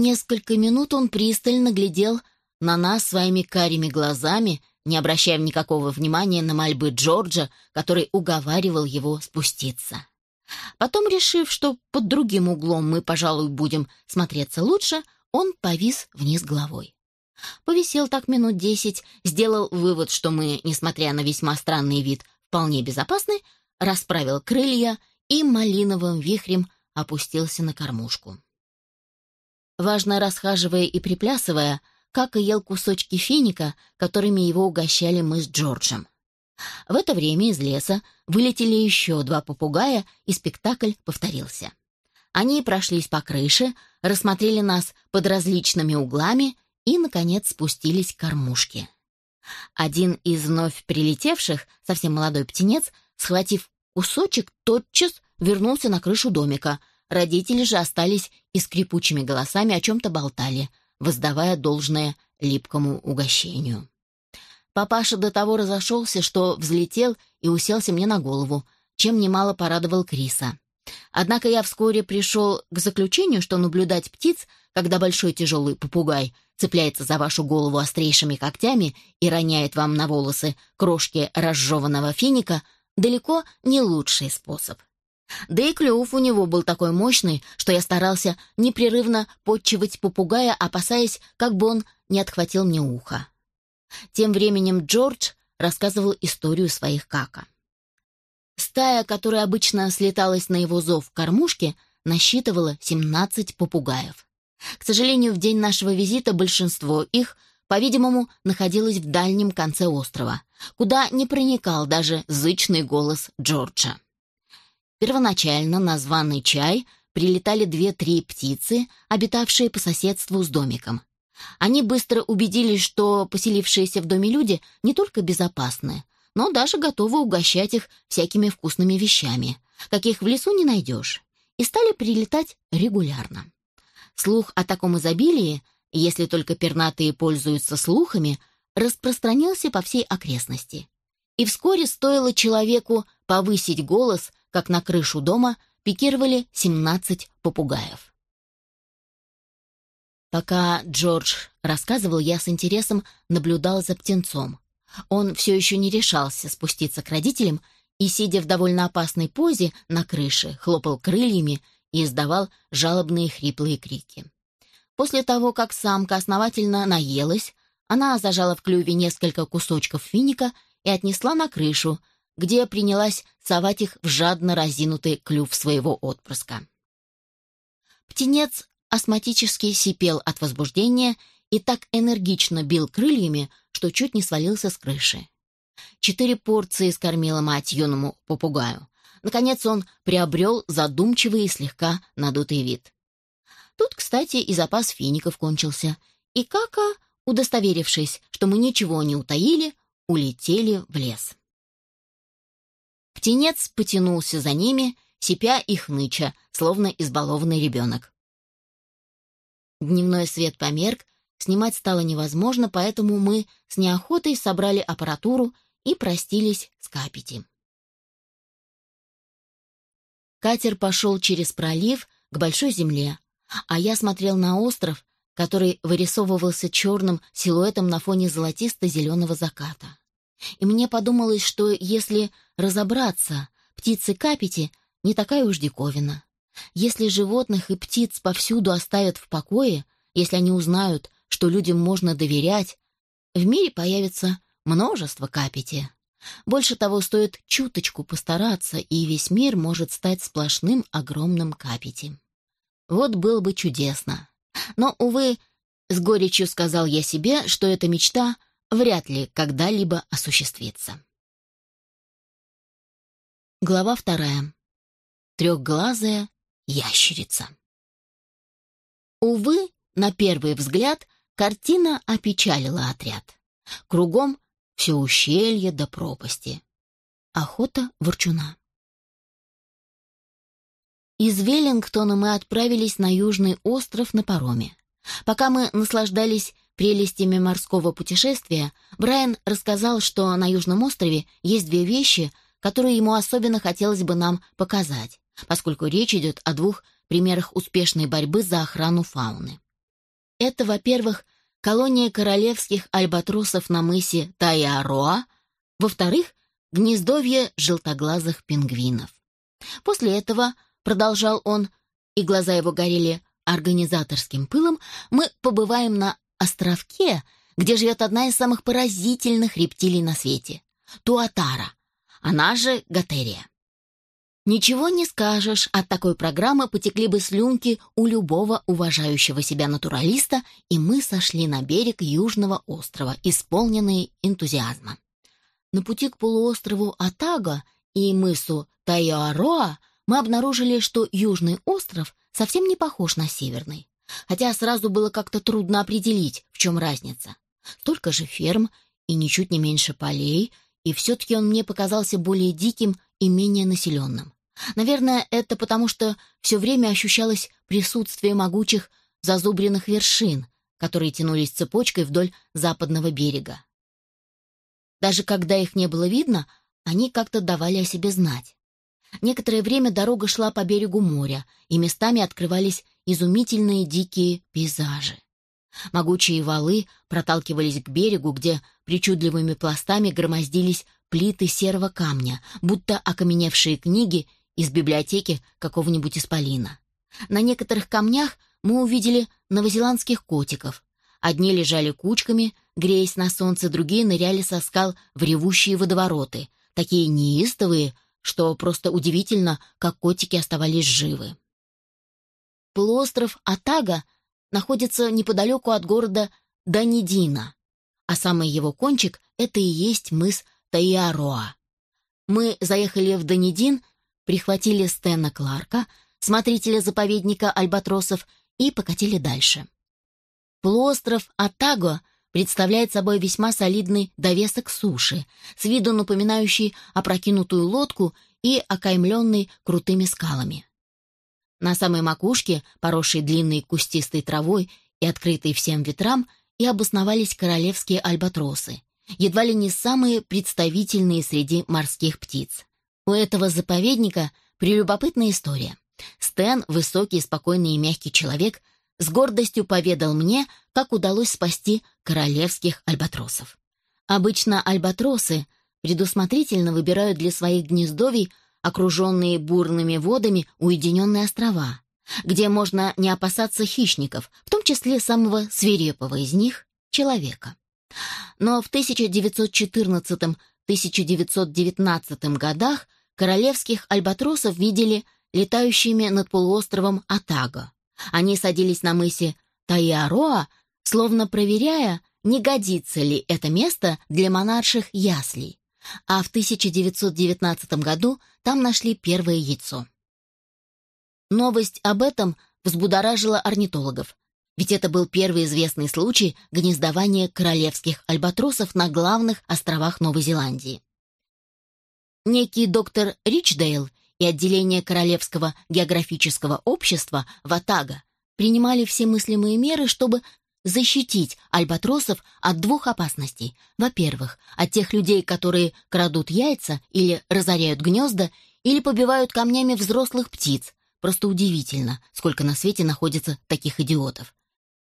Несколько минут он пристально глядел на нас своими карими глазами, не обращая никакого внимания на мольбы Джорджа, который уговаривал его спуститься. Потом, решив, что под другим углом мы, пожалуй, будем смотреться лучше, он повис вниз головой. Повисел так минут десять, сделал вывод, что мы, несмотря на весьма странный вид, вполне безопасны, расправил крылья и малиновым вихрем опустился на кормушку. Важно расхаживая и приплясывая, как и ел кусочки финика, которыми его угощали мы с Джорджем. В это время из леса вылетели еще два попугая, и спектакль повторился. Они прошлись по крыше, рассмотрели нас под различными углами и, наконец, спустились к кормушке. Один из вновь прилетевших, совсем молодой птенец, схватив кусочек, тотчас вернулся на крышу домика. Родители же остались и скрипучими голосами о чем-то болтали, воздавая должное липкому угощению. Папаша до того разошелся, что взлетел и уселся мне на голову, чем немало порадовал Криса. Однако я вскоре пришел к заключению, что наблюдать птиц, когда большой тяжелый попугай цепляется за вашу голову острейшими когтями и роняет вам на волосы крошки разжеванного финика, далеко не лучший способ. Да и клюв у него был такой мощный, что я старался непрерывно подчивать попугая, опасаясь, как бы он не отхватил мне ухо. Тем временем Джордж рассказывал историю своих кака. Стая, которая обычно слеталась на его зов в кормушке, насчитывала 17 попугаев. К сожалению, в день нашего визита большинство их, по-видимому, находилось в дальнем конце острова, куда не проникал даже зычный голос Джорджа. Первоначально на званый чай прилетали две-три птицы, обитавшие по соседству с домиком. Они быстро убедились, что поселившиеся в доме люди не только безопасны, но даже готовы угощать их всякими вкусными вещами, каких в лесу не найдешь, и стали прилетать регулярно. Слух о таком изобилии, если только пернатые пользуются слухами, распространился по всей окрестности. И вскоре стоило человеку повысить голос, как на крышу дома пикировали 17 попугаев. Пока Джордж рассказывал, я с интересом наблюдал за птенцом. Он все еще не решался спуститься к родителям и, сидя в довольно опасной позе на крыше, хлопал крыльями и издавал жалобные хриплые крики. После того, как самка основательно наелась, она зажала в клюве несколько кусочков финика и отнесла на крышу, где принялась совать их в жадно разинутый клюв своего отпрыска. Птенец астматически сипел от возбуждения и так энергично бил крыльями, что чуть не свалился с крыши. Четыре порции скормила мать юному попугаю. Наконец он приобрел задумчивый и слегка надутый вид. Тут, кстати, и запас фиников кончился, и Кака, удостоверившись, что мы ничего не утаили, улетели в лес. Птенец потянулся за ними, сипя и хныча, словно избалованный ребенок. Дневной свет померк, снимать стало невозможно, поэтому мы с неохотой собрали аппаратуру и простились с Капити. Катер пошел через пролив к большой земле, а я смотрел на остров, который вырисовывался черным силуэтом на фоне золотисто-зеленого заката. И мне подумалось, что если разобраться, птицы Капити не такая уж диковина. Если животных и птиц повсюду оставят в покое, если они узнают, что людям можно доверять, в мире появится множество капити. Больше того, стоит чуточку постараться, и весь мир может стать сплошным огромным капити. Вот было бы чудесно. Но, увы, с горечью сказал я себе, что эта мечта вряд ли когда-либо осуществится. Глава вторая. Трехглазая ящерица. Увы, на первый взгляд, картина опечалила отряд. Кругом все ущелье до пропасти. Охота ворчуна. Из Веллингтона мы отправились на южный остров на пароме. Пока мы наслаждались прелестями морского путешествия, Брайан рассказал, что на Южном острове есть две вещи, которые ему особенно хотелось бы нам показать, поскольку речь идет о двух примерах успешной борьбы за охрану фауны. это, во-первых, колония королевских альбатросов на мысе Таяроа, во-вторых, гнездовье желтоглазых пингвинов. После этого, продолжал он, и глаза его горели организаторским пылом, мы побываем на островке, где живет одна из самых поразительных рептилий на свете — Туатара, она же Гатерия. Ничего не скажешь, от такой программы потекли бы слюнки у любого уважающего себя натуралиста, и мы сошли на берег Южного острова, исполненные энтузиазма. На пути к полуострову Атага и мысу Тайоароа мы обнаружили, что Южный остров совсем не похож на Северный, хотя сразу было как-то трудно определить, в чем разница. Столько же ферм и ничуть не меньше полей, и все-таки он мне показался более диким и менее населенным. Наверное, это потому, что все время ощущалось присутствие могучих зазубренных вершин, которые тянулись цепочкой вдоль западного берега. Даже когда их не было видно, они как-то давали о себе знать. Некоторое время дорога шла по берегу моря, и местами открывались изумительные дикие пейзажи. Могучие валы проталкивались к берегу, где причудливыми пластами громоздились плиты серого камня, будто окаменевшие книги из библиотеки какого-нибудь исполина. На некоторых камнях мы увидели новозеландских котиков. Одни лежали кучками, греясь на солнце, другие ныряли со скал в ревущие водовороты, такие неистовые, что просто удивительно, как котики оставались живы. Полуостров Атага находится неподалеку от города Данидина, а самый его кончик — это и есть мыс Таиароа. Мы заехали в Данидин, прихватили Стэна Кларка, смотрителя заповедника альбатросов, и покатили дальше. Полуостров Атаго представляет собой весьма солидный довесок суши, с виду напоминающий опрокинутую лодку и окаймленный крутыми скалами. На самой макушке, поросшей длинной кустистой травой и открытой всем ветрам, и обосновались королевские альбатросы, едва ли не самые представительные среди морских птиц. У этого заповедника прелюбопытная история. Стэн, высокий, спокойный и мягкий человек, с гордостью поведал мне, как удалось спасти королевских альбатросов. Обычно альбатросы предусмотрительно выбирают для своих гнездовий окруженные бурными водами уединенные острова, где можно не опасаться хищников, в том числе самого свирепого из них — человека. Но в 1914-1919 годах королевских альбатросов видели летающими над полуостровом Атаго. Они садились на мысе Таяроа, словно проверяя, не годится ли это место для монарших яслей. А в 1919 году там нашли первое яйцо. Новость об этом взбудоражила орнитологов, ведь это был первый известный случай гнездования королевских альбатросов на главных островах Новой Зеландии. Некий доктор Ричдейл и отделение Королевского географического общества Ватага принимали все мыслимые меры, чтобы защитить альбатросов от двух опасностей. Во-первых, от тех людей, которые крадут яйца или разоряют гнезда, или побивают камнями взрослых птиц. Просто удивительно, сколько на свете находится таких идиотов.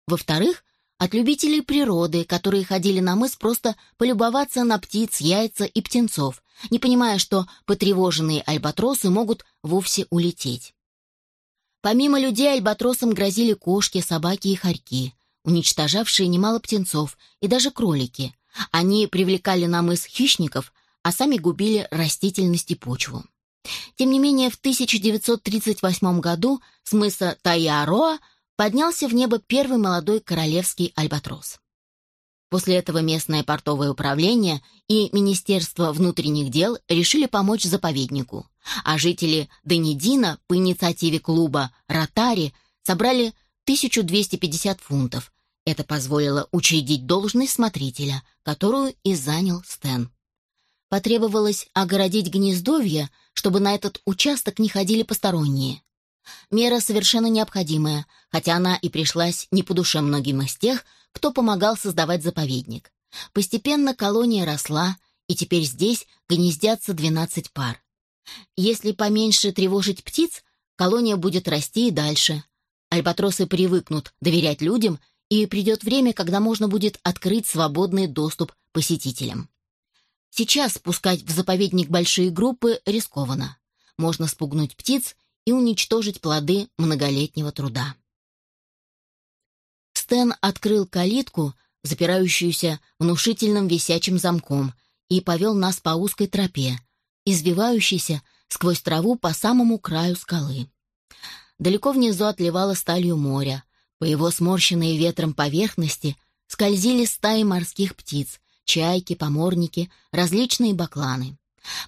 Во-вторых, от любителей природы, которые ходили на мыс просто полюбоваться на птиц, яйца и птенцов, не понимая, что потревоженные альбатросы могут вовсе улететь. Помимо людей альбатросам грозили кошки, собаки и хорьки уничтожавшие немало птенцов и даже кролики. Они привлекали на мыс хищников, а сами губили растительность и почву. Тем не менее, в 1938 году с мыса Таяроа поднялся в небо первый молодой королевский альбатрос. После этого местное портовое управление и Министерство внутренних дел решили помочь заповеднику, а жители Денидина по инициативе клуба «Ротари» собрали 1250 фунтов, это позволило учредить должность смотрителя, которую и занял Стэн. Потребовалось огородить гнездовье, чтобы на этот участок не ходили посторонние. Мера совершенно необходимая, хотя она и пришлась не по душе многим из тех, кто помогал создавать заповедник. Постепенно колония росла, и теперь здесь гнездятся 12 пар. Если поменьше тревожить птиц, колония будет расти и дальше. Альбатросы привыкнут доверять людям и придет время, когда можно будет открыть свободный доступ посетителям. Сейчас спускать в заповедник большие группы рискованно. Можно спугнуть птиц и уничтожить плоды многолетнего труда. Стэн открыл калитку, запирающуюся внушительным висячим замком, и повел нас по узкой тропе, извивающейся сквозь траву по самому краю скалы. Далеко внизу отливало сталью море. По его сморщенной ветром поверхности скользили стаи морских птиц, чайки, поморники, различные бакланы.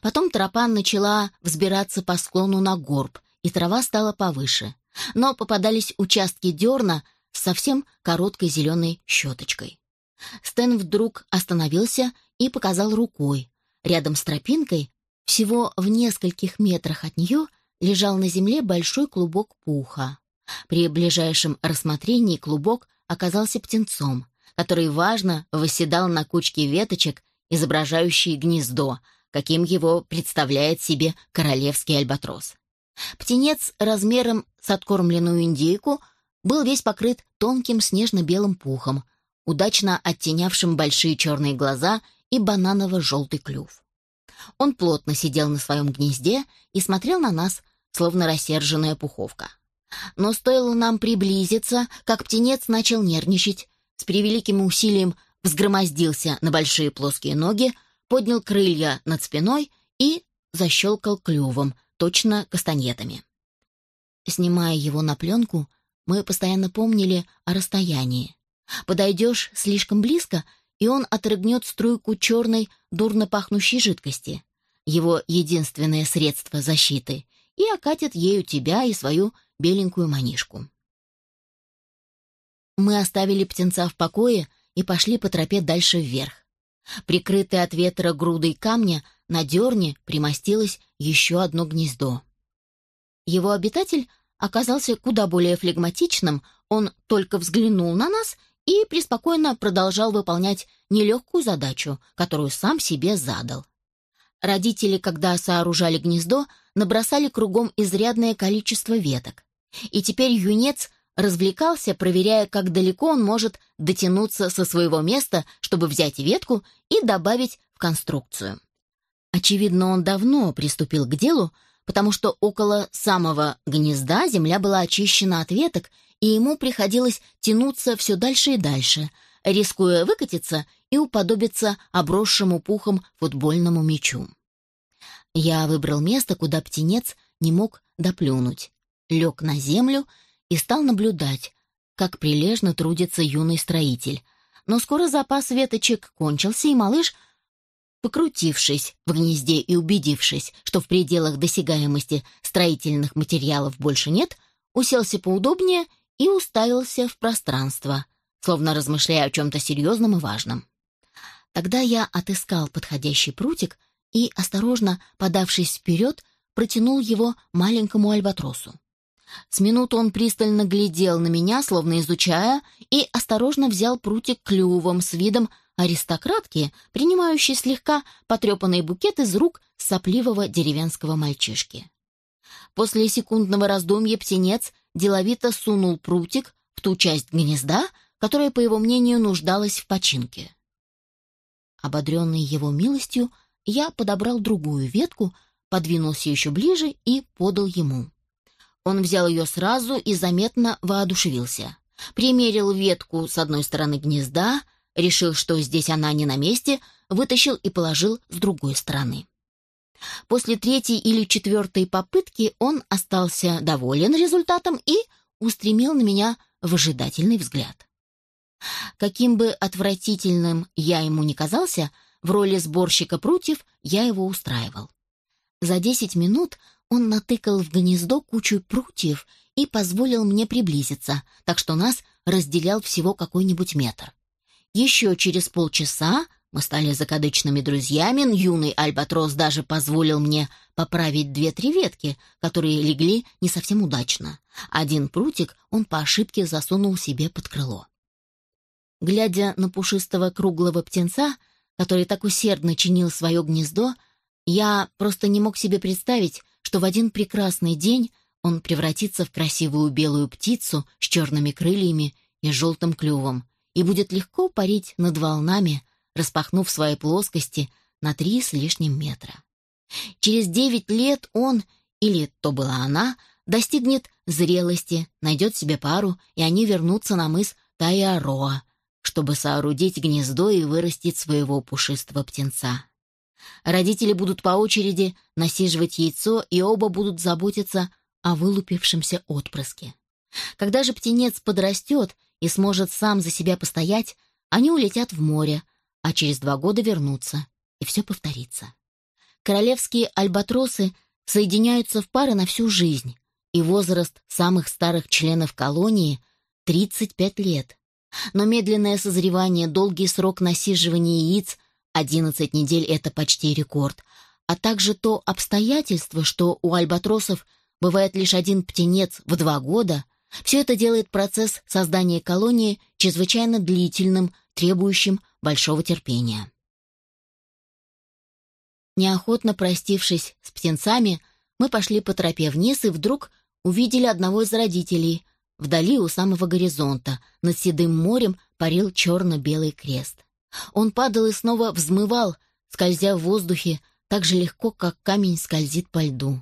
Потом тропа начала взбираться по склону на горб, и трава стала повыше. Но попадались участки дерна с совсем короткой зеленой щеточкой. Стэн вдруг остановился и показал рукой. Рядом с тропинкой, всего в нескольких метрах от нее, лежал на земле большой клубок пуха. При ближайшем рассмотрении клубок оказался птенцом, который важно восседал на кучке веточек, изображающей гнездо, каким его представляет себе королевский альбатрос. Птенец размером с откормленную индейку был весь покрыт тонким снежно-белым пухом, удачно оттенявшим большие черные глаза и бананово-желтый клюв. Он плотно сидел на своем гнезде и смотрел на нас, словно рассерженная пуховка. Но стоило нам приблизиться, как птенец начал нервничать, с превеликим усилием взгромоздился на большие плоские ноги, поднял крылья над спиной и защелкал клювом, точно кастаньетами. Снимая его на пленку, мы постоянно помнили о расстоянии. Подойдешь слишком близко, и он отрыгнет струйку черной, дурно пахнущей жидкости, его единственное средство защиты, и окатит ею тебя и свою беленькую манишку. Мы оставили птенца в покое и пошли по тропе дальше вверх. Прикрытый от ветра грудой камня, на дерне примостилось еще одно гнездо. Его обитатель оказался куда более флегматичным, он только взглянул на нас и преспокойно продолжал выполнять нелегкую задачу, которую сам себе задал. Родители, когда сооружали гнездо, набросали кругом изрядное количество веток. И теперь юнец развлекался, проверяя, как далеко он может дотянуться со своего места, чтобы взять ветку и добавить в конструкцию. Очевидно, он давно приступил к делу, потому что около самого гнезда земля была очищена от веток, и ему приходилось тянуться все дальше и дальше, рискуя выкатиться и уподобиться обросшему пухом футбольному мячу. Я выбрал место, куда птенец не мог доплюнуть, лег на землю и стал наблюдать, как прилежно трудится юный строитель. Но скоро запас веточек кончился, и малыш, покрутившись в гнезде и убедившись, что в пределах досягаемости строительных материалов больше нет, уселся поудобнее и уставился в пространство, словно размышляя о чем-то серьезном и важном. Тогда я отыскал подходящий прутик и, осторожно подавшись вперед, протянул его маленькому альбатросу. С минуту он пристально глядел на меня, словно изучая, и осторожно взял прутик клювом с видом аристократки, принимающей слегка потрепанный букет из рук сопливого деревенского мальчишки. После секундного раздумья птенец деловито сунул прутик в ту часть гнезда, которая, по его мнению, нуждалась в починке. Ободренный его милостью, я подобрал другую ветку, подвинулся еще ближе и подал ему. Он взял ее сразу и заметно воодушевился. Примерил ветку с одной стороны гнезда, решил, что здесь она не на месте, вытащил и положил с другой стороны. После третьей или четвертой попытки он остался доволен результатом и устремил на меня выжидательный взгляд. Каким бы отвратительным я ему ни казался, в роли сборщика прутьев я его устраивал. За десять минут он натыкал в гнездо кучу прутьев и позволил мне приблизиться, так что нас разделял всего какой-нибудь метр. Еще через полчаса мы стали закадычными друзьями, юный альбатрос даже позволил мне поправить две-три ветки, которые легли не совсем удачно. Один прутик он по ошибке засунул себе под крыло. Глядя на пушистого круглого птенца, который так усердно чинил свое гнездо, я просто не мог себе представить, что в один прекрасный день он превратится в красивую белую птицу с черными крыльями и желтым клювом, и будет легко парить над волнами, распахнув свои плоскости на три с лишним метра. Через девять лет он, или то была она, достигнет зрелости, найдет себе пару, и они вернутся на мыс Тайароа, чтобы соорудить гнездо и вырастить своего пушистого птенца. Родители будут по очереди насиживать яйцо, и оба будут заботиться о вылупившемся отпрыске. Когда же птенец подрастет и сможет сам за себя постоять, они улетят в море, а через два года вернутся, и все повторится. Королевские альбатросы соединяются в пары на всю жизнь, и возраст самых старых членов колонии — 35 лет. Но медленное созревание, долгий срок насиживания яиц — 11 недель — это почти рекорд, а также то обстоятельство, что у альбатросов бывает лишь один птенец в два года — все это делает процесс создания колонии чрезвычайно длительным, требующим большого терпения. Неохотно простившись с птенцами, мы пошли по тропе вниз и вдруг увидели одного из родителей. Вдали у самого горизонта над седым морем парил черно-белый крест. Он падал и снова взмывал, скользя в воздухе так же легко, как камень скользит по льду.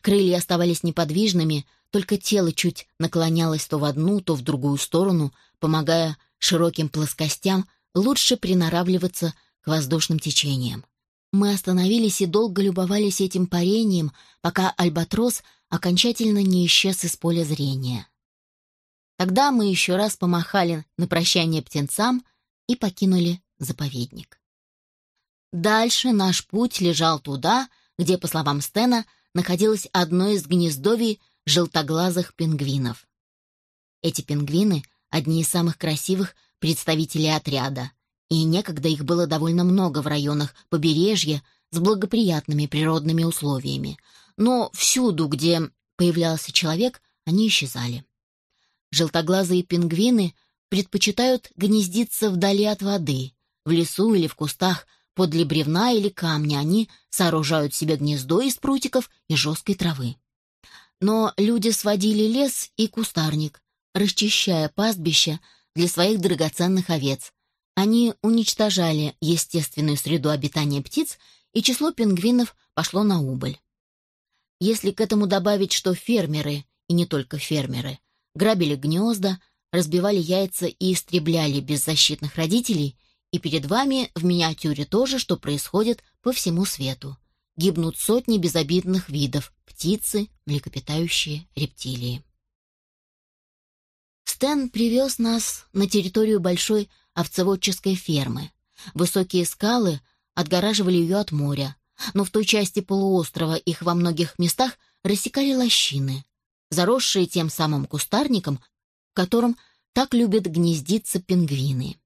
Крылья оставались неподвижными, только тело чуть наклонялось то в одну, то в другую сторону, помогая широким плоскостям лучше приноравливаться к воздушным течениям. Мы остановились и долго любовались этим парением, пока альбатрос окончательно не исчез из поля зрения. Тогда мы еще раз помахали на прощание птенцам и покинули заповедник. Дальше наш путь лежал туда, где, по словам Стена, находилось одно из гнездовий желтоглазых пингвинов. Эти пингвины — одни из самых красивых представителей отряда, и некогда их было довольно много в районах побережья с благоприятными природными условиями, но всюду, где появлялся человек, они исчезали. Желтоглазые пингвины предпочитают гнездиться вдали от воды, в лесу или в кустах, подле бревна или камня они сооружают себе гнездо из прутиков и жесткой травы. Но люди сводили лес и кустарник, расчищая пастбища для своих драгоценных овец. Они уничтожали естественную среду обитания птиц, и число пингвинов пошло на убыль. Если к этому добавить, что фермеры, и не только фермеры, грабили гнезда, разбивали яйца и истребляли беззащитных родителей, и перед вами в миниатюре то же, что происходит по всему свету гибнут сотни безобидных видов – птицы, млекопитающие, рептилии. Стэн привез нас на территорию большой овцеводческой фермы. Высокие скалы отгораживали ее от моря, но в той части полуострова их во многих местах рассекали лощины, заросшие тем самым кустарником, в котором так любят гнездиться пингвины.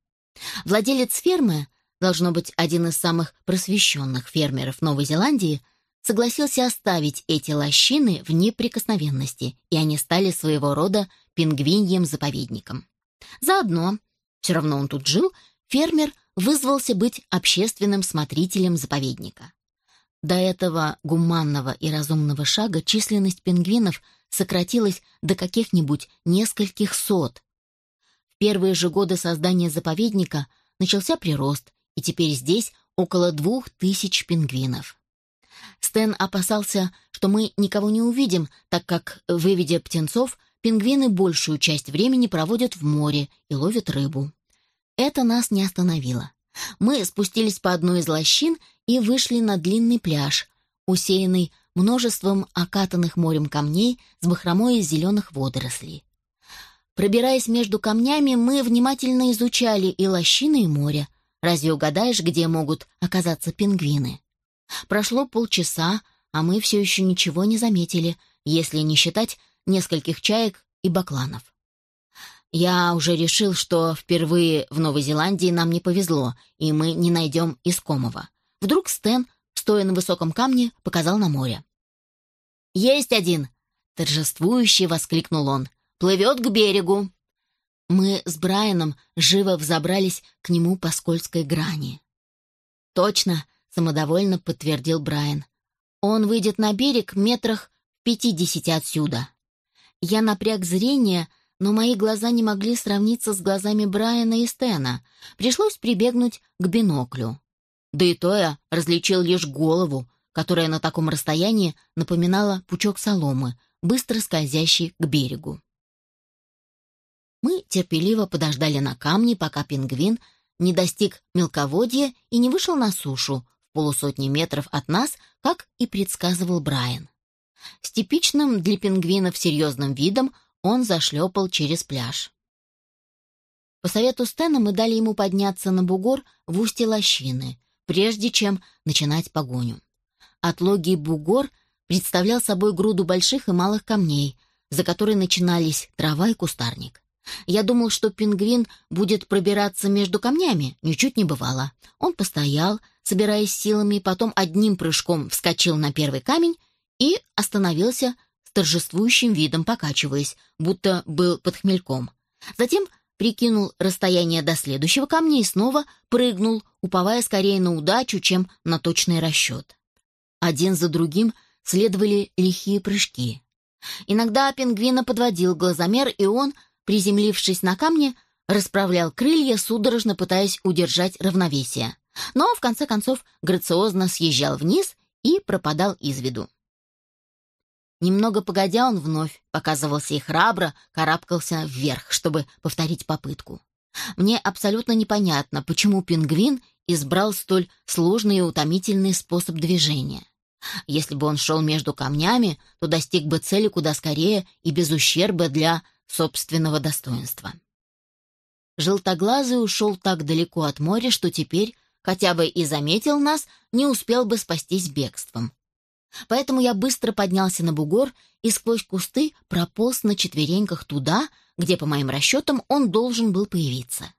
Владелец фермы должно быть один из самых просвещенных фермеров Новой Зеландии, согласился оставить эти лощины в неприкосновенности, и они стали своего рода пингвиньем заповедником. Заодно, все равно он тут жил, фермер вызвался быть общественным смотрителем заповедника. До этого гуманного и разумного шага численность пингвинов сократилась до каких-нибудь нескольких сот. В первые же годы создания заповедника начался прирост, и теперь здесь около двух тысяч пингвинов. Стэн опасался, что мы никого не увидим, так как, выведя птенцов, пингвины большую часть времени проводят в море и ловят рыбу. Это нас не остановило. Мы спустились по одной из лощин и вышли на длинный пляж, усеянный множеством окатанных морем камней с бахромой из зеленых водорослей. Пробираясь между камнями, мы внимательно изучали и лощины, и море, Разве угадаешь, где могут оказаться пингвины? Прошло полчаса, а мы все еще ничего не заметили, если не считать нескольких чаек и бакланов. Я уже решил, что впервые в Новой Зеландии нам не повезло, и мы не найдем искомого. Вдруг Стэн, стоя на высоком камне, показал на море. «Есть один!» — торжествующе воскликнул он. «Плывет к берегу!» Мы с Брайаном живо взобрались к нему по скользкой грани. «Точно», — самодовольно подтвердил Брайан. «Он выйдет на берег метрах пятидесяти отсюда». Я напряг зрение, но мои глаза не могли сравниться с глазами Брайана и Стена. Пришлось прибегнуть к биноклю. Да и то я различил лишь голову, которая на таком расстоянии напоминала пучок соломы, быстро скользящий к берегу. Мы терпеливо подождали на камне, пока пингвин не достиг мелководья и не вышел на сушу в полусотни метров от нас, как и предсказывал Брайан. С типичным для пингвинов серьезным видом он зашлепал через пляж. По совету Стэна мы дали ему подняться на бугор в устье лощины, прежде чем начинать погоню. Отлогий бугор представлял собой груду больших и малых камней, за которой начинались трава и кустарник. Я думал, что пингвин будет пробираться между камнями, ничуть не бывало. Он постоял, собираясь силами, потом одним прыжком вскочил на первый камень и остановился с торжествующим видом, покачиваясь, будто был под хмельком. Затем прикинул расстояние до следующего камня и снова прыгнул, уповая скорее на удачу, чем на точный расчет. Один за другим следовали лихие прыжки. Иногда пингвина подводил глазомер, и он, приземлившись на камне, расправлял крылья, судорожно пытаясь удержать равновесие. Но, в конце концов, грациозно съезжал вниз и пропадал из виду. Немного погодя, он вновь показывался и храбро карабкался вверх, чтобы повторить попытку. Мне абсолютно непонятно, почему пингвин избрал столь сложный и утомительный способ движения. Если бы он шел между камнями, то достиг бы цели куда скорее и без ущерба для собственного достоинства. Желтоглазый ушел так далеко от моря, что теперь, хотя бы и заметил нас, не успел бы спастись бегством. Поэтому я быстро поднялся на бугор и сквозь кусты прополз на четвереньках туда, где, по моим расчетам, он должен был появиться.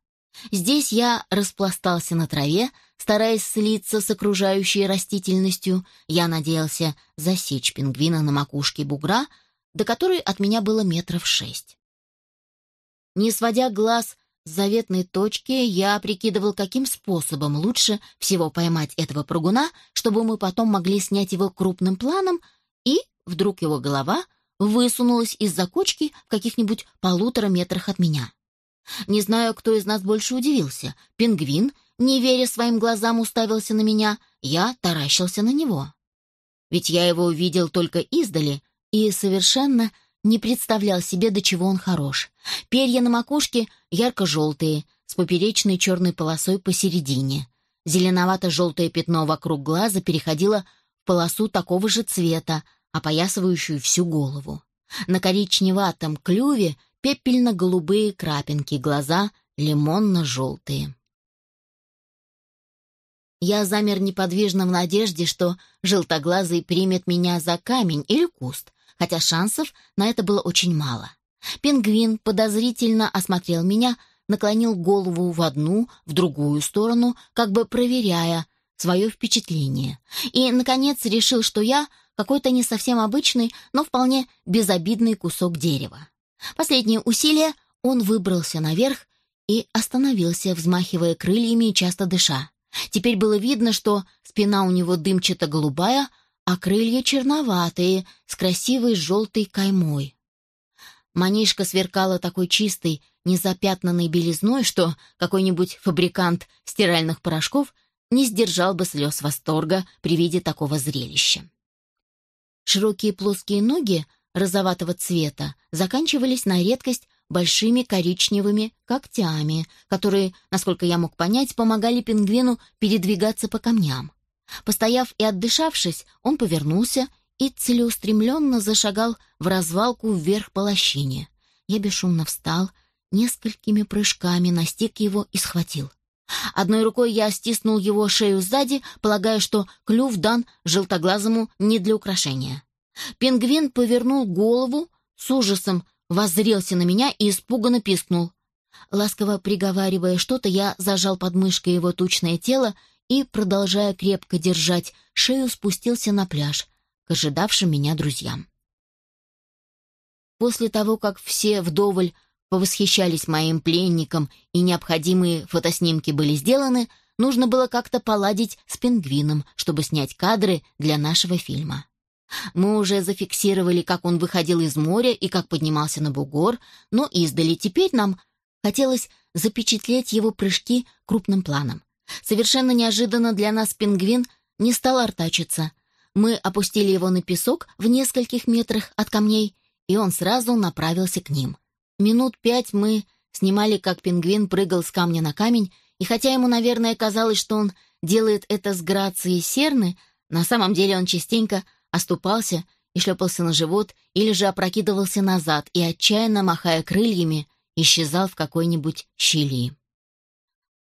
Здесь я распластался на траве, стараясь слиться с окружающей растительностью. Я надеялся засечь пингвина на макушке бугра, до которой от меня было метров шесть. Не сводя глаз с заветной точки, я прикидывал, каким способом лучше всего поймать этого прыгуна, чтобы мы потом могли снять его крупным планом, и вдруг его голова высунулась из-за кочки в каких-нибудь полутора метрах от меня. Не знаю, кто из нас больше удивился. Пингвин, не веря своим глазам, уставился на меня, я таращился на него. Ведь я его увидел только издали и совершенно не представлял себе, до чего он хорош. Перья на макушке ярко-желтые, с поперечной черной полосой посередине. Зеленовато-желтое пятно вокруг глаза переходило в полосу такого же цвета, опоясывающую всю голову. На коричневатом клюве пепельно-голубые крапинки, глаза лимонно-желтые. Я замер неподвижно в надежде, что желтоглазый примет меня за камень или куст, хотя шансов на это было очень мало. Пингвин подозрительно осмотрел меня, наклонил голову в одну, в другую сторону, как бы проверяя свое впечатление. И, наконец, решил, что я какой-то не совсем обычный, но вполне безобидный кусок дерева. Последнее усилие он выбрался наверх и остановился, взмахивая крыльями и часто дыша. Теперь было видно, что спина у него дымчато-голубая, а крылья черноватые, с красивой желтой каймой. Манишка сверкала такой чистой, незапятнанной белизной, что какой-нибудь фабрикант стиральных порошков не сдержал бы слез восторга при виде такого зрелища. Широкие плоские ноги розоватого цвета заканчивались на редкость большими коричневыми когтями, которые, насколько я мог понять, помогали пингвину передвигаться по камням. Постояв и отдышавшись, он повернулся и целеустремленно зашагал в развалку вверх по лощине. Я бесшумно встал, несколькими прыжками настиг его и схватил. Одной рукой я стиснул его шею сзади, полагая, что клюв дан желтоглазому не для украшения. Пингвин повернул голову, с ужасом воззрелся на меня и испуганно пискнул. Ласково приговаривая что-то, я зажал под мышкой его тучное тело и, продолжая крепко держать шею, спустился на пляж к ожидавшим меня друзьям. После того, как все вдоволь повосхищались моим пленником и необходимые фотоснимки были сделаны, нужно было как-то поладить с пингвином, чтобы снять кадры для нашего фильма. Мы уже зафиксировали, как он выходил из моря и как поднимался на бугор, но издали теперь нам хотелось запечатлеть его прыжки крупным планом. Совершенно неожиданно для нас пингвин не стал артачиться. Мы опустили его на песок в нескольких метрах от камней, и он сразу направился к ним. Минут пять мы снимали, как пингвин прыгал с камня на камень, и хотя ему, наверное, казалось, что он делает это с грацией серны, на самом деле он частенько оступался и шлепался на живот или же опрокидывался назад и, отчаянно махая крыльями, исчезал в какой-нибудь щели.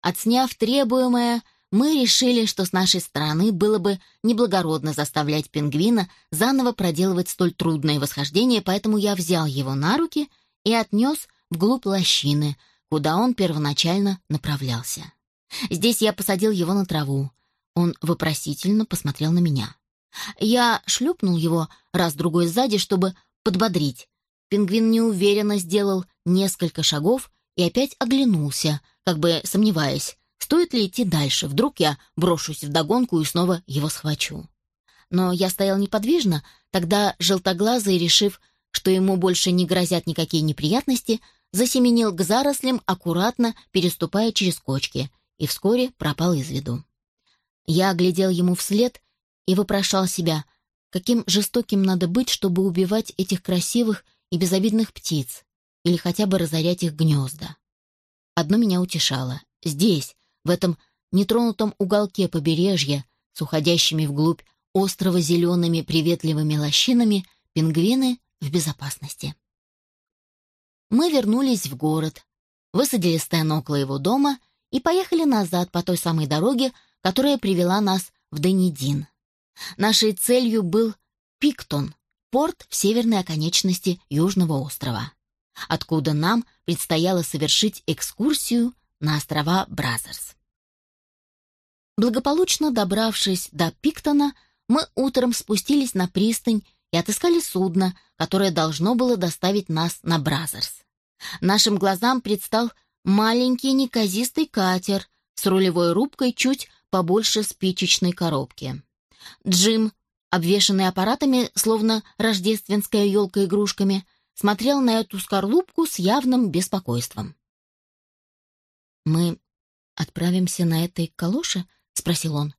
Отсняв требуемое, мы решили, что с нашей стороны было бы неблагородно заставлять пингвина заново проделывать столь трудное восхождение, поэтому я взял его на руки и отнес вглубь лощины, куда он первоначально направлялся. Здесь я посадил его на траву. Он вопросительно посмотрел на меня. Я шлепнул его раз-другой сзади, чтобы подбодрить. Пингвин неуверенно сделал несколько шагов и опять оглянулся, как бы сомневаясь, стоит ли идти дальше, вдруг я брошусь в догонку и снова его схвачу. Но я стоял неподвижно, тогда желтоглазый, решив, что ему больше не грозят никакие неприятности, засеменил к зарослям, аккуратно переступая через кочки, и вскоре пропал из виду. Я глядел ему вслед и вопрошал себя, каким жестоким надо быть, чтобы убивать этих красивых и безобидных птиц или хотя бы разорять их гнезда. Одно меня утешало. Здесь, в этом нетронутом уголке побережья, с уходящими вглубь острова зелеными приветливыми лощинами, пингвины в безопасности. Мы вернулись в город, высадили Стэн около его дома и поехали назад по той самой дороге, которая привела нас в Данидин. Нашей целью был Пиктон, порт в северной оконечности Южного острова, откуда нам предстояло совершить экскурсию на острова Бразерс. Благополучно добравшись до Пиктона, мы утром спустились на пристань и отыскали судно, которое должно было доставить нас на Бразерс. Нашим глазам предстал маленький неказистый катер с рулевой рубкой чуть побольше спичечной коробки. Джим, обвешанный аппаратами, словно рождественская елка игрушками, смотрел на эту скорлупку с явным беспокойством. «Мы отправимся на этой калоше?» — спросил он.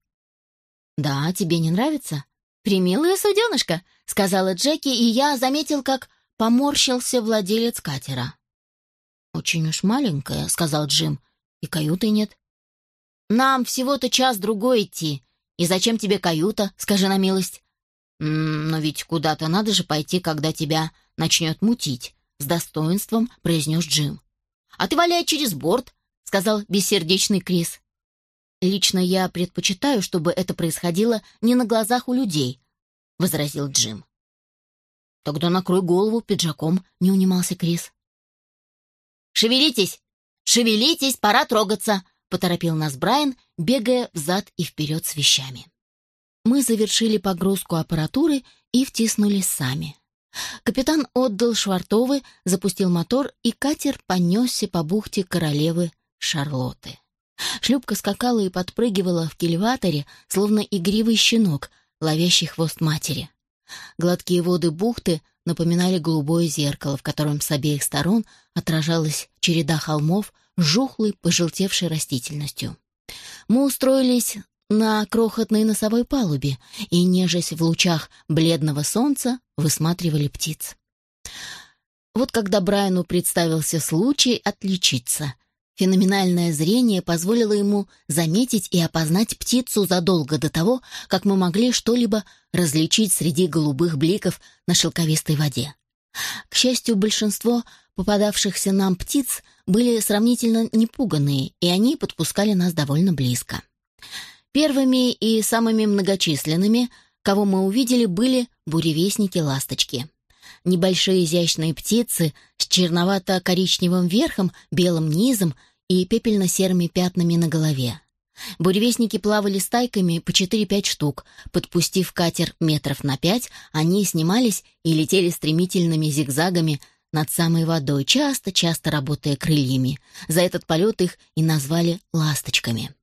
«Да, тебе не нравится?» «Примилая суденышко», — сказала Джеки, и я заметил, как поморщился владелец катера. «Очень уж маленькая», — сказал Джим, — «и каюты нет». «Нам всего-то час-другой идти, и зачем тебе каюта, скажи на милость? но ведь куда-то надо же пойти, когда тебя начнет мутить, с достоинством произнес Джим. А ты валяй через борт, сказал бессердечный Крис. Лично я предпочитаю, чтобы это происходило не на глазах у людей, возразил Джим. Тогда накрой голову пиджаком, не унимался Крис. Шевелитесь! Шевелитесь, пора трогаться, поторопил нас Брайан, бегая взад и вперед с вещами. Мы завершили погрузку аппаратуры и втиснулись сами. Капитан отдал швартовы, запустил мотор, и катер понесся по бухте королевы Шарлотты. Шлюпка скакала и подпрыгивала в кильваторе, словно игривый щенок, ловящий хвост матери. Гладкие воды бухты напоминали голубое зеркало, в котором с обеих сторон отражалась череда холмов жухлой, пожелтевшей растительностью. Мы устроились на крохотной носовой палубе и, нежась в лучах бледного солнца, высматривали птиц. Вот когда Брайану представился случай отличиться. Феноменальное зрение позволило ему заметить и опознать птицу задолго до того, как мы могли что-либо различить среди голубых бликов на шелковистой воде. К счастью, большинство попадавшихся нам птиц были сравнительно непуганные, и они подпускали нас довольно близко. Первыми и самыми многочисленными, кого мы увидели, были буревестники-ласточки. Небольшие изящные птицы с черновато-коричневым верхом, белым низом и пепельно-серыми пятнами на голове. Буревестники плавали стайками по 4-5 штук. Подпустив катер метров на пять, они снимались и летели стремительными зигзагами над самой водой, часто-часто работая крыльями. За этот полет их и назвали «ласточками».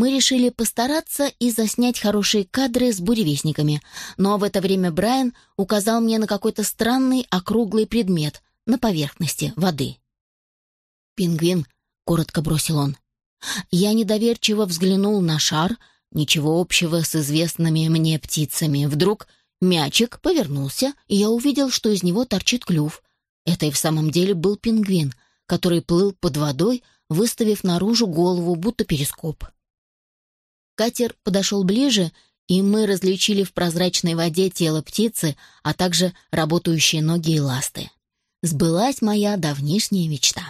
мы решили постараться и заснять хорошие кадры с буревестниками, но в это время Брайан указал мне на какой-то странный округлый предмет на поверхности воды. «Пингвин», — коротко бросил он. Я недоверчиво взглянул на шар, ничего общего с известными мне птицами. Вдруг мячик повернулся, и я увидел, что из него торчит клюв. Это и в самом деле был пингвин, который плыл под водой, выставив наружу голову, будто перископ. Катер подошел ближе, и мы различили в прозрачной воде тело птицы, а также работающие ноги и ласты. Сбылась моя давнишняя мечта.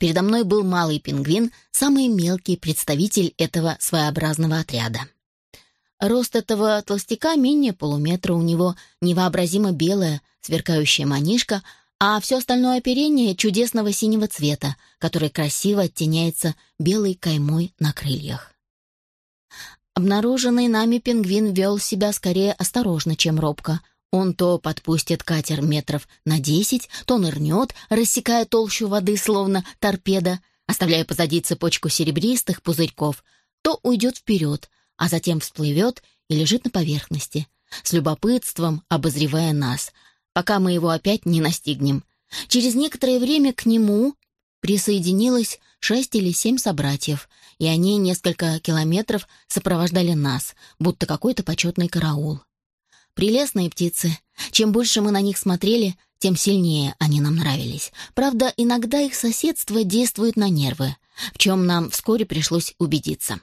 Передо мной был малый пингвин, самый мелкий представитель этого своеобразного отряда. Рост этого толстяка менее полуметра, у него невообразимо белая, сверкающая манишка, а все остальное оперение чудесного синего цвета, который красиво оттеняется белой каймой на крыльях. Обнаруженный нами пингвин вел себя скорее осторожно, чем робко — он то подпустит катер метров на десять, то нырнет, рассекая толщу воды, словно торпеда, оставляя позади цепочку серебристых пузырьков, то уйдет вперед, а затем всплывет и лежит на поверхности, с любопытством обозревая нас, пока мы его опять не настигнем. Через некоторое время к нему присоединилось шесть или семь собратьев, и они несколько километров сопровождали нас, будто какой-то почетный караул. Прелестные птицы. Чем больше мы на них смотрели, тем сильнее они нам нравились. Правда, иногда их соседство действует на нервы, в чем нам вскоре пришлось убедиться.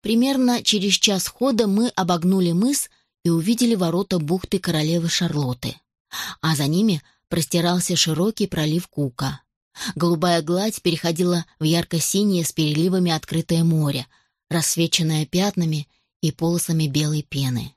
Примерно через час хода мы обогнули мыс и увидели ворота бухты королевы Шарлотты. А за ними простирался широкий пролив Кука. Голубая гладь переходила в ярко-синее с переливами открытое море, рассвеченное пятнами и полосами белой пены.